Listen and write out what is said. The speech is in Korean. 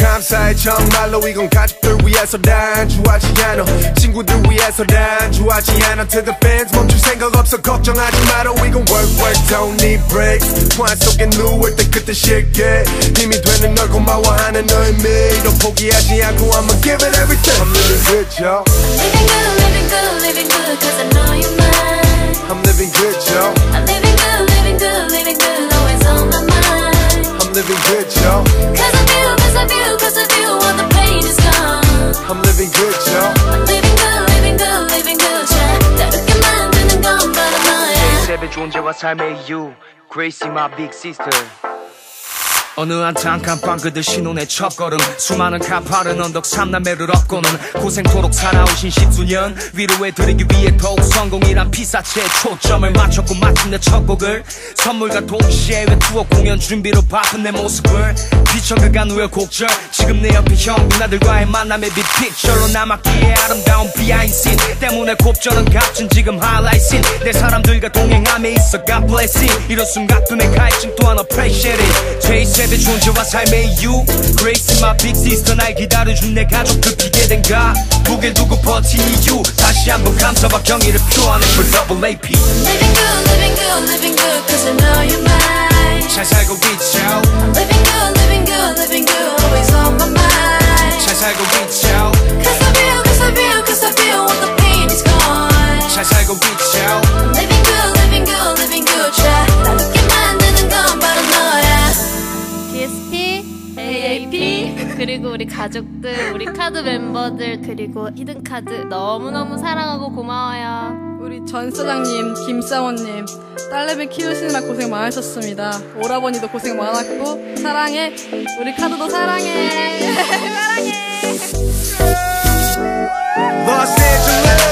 감사해 정말로 이건 가족들 위해서 난 좋아하지 않아 친구들 위해서 난 좋아하지 않아 To the fans 멈출 생각 없어 걱정하지 마라 We gon' work work don't need breaks 포안 속에 누울 때 그때 쉽게 힘이 되는 널 고마워하는 의미로 포기하지 않고 I'ma give it everything I'm living good y'all Living good, living good, living good, cause I know you're mine. I'm living good y'all 세배 존재와 삶의 이유 Gracie my big sister. 어느 한창 깜빵 그들 신혼의 첫걸음 수많은 가파른 언덕 삼남매를 업고는 고생토록 살아오신 십수년 위로해드리기 위해 더욱 성공이란 피사체에 초점을 맞췄고 마침내 첫 곡을 선물과 동시에 왜 투어 공연 준비로 바쁜 내 모습을 비춰 그간 우여곡절. 지금 내 옆에 형 누나들과의 만남의 빅픽처로 남았기에 아름다운 비 때문에 곱절은 값진 지금 하이라이트인 내 사람들과 동행함에 있어 God bless it 이런 내 갈증 또한 appreciate it 제2세대 존재와 삶의 이유 Grace my big sister 날 기다려준 내 가족들 비게 된 가 무게 두고 버틴 이유 다시 한번 감사와 경의를 표하는 for double AP Living good, living good, living good, cause I know you're mine. 잘 살고 있죠 Living good, living good, living good, always on my mind. 잘 살고 있죠 그리고 우리 가족들, 우리 카드 멤버들, 그리고 히든카드 너무너무 사랑하고 고마워요. 우리 전 사장님, 김사원님, 딸내미 키우시느라 고생 많으셨습니다. 오라버니도 고생 많았고 사랑해. 우리 카드도 사랑해. 사랑해.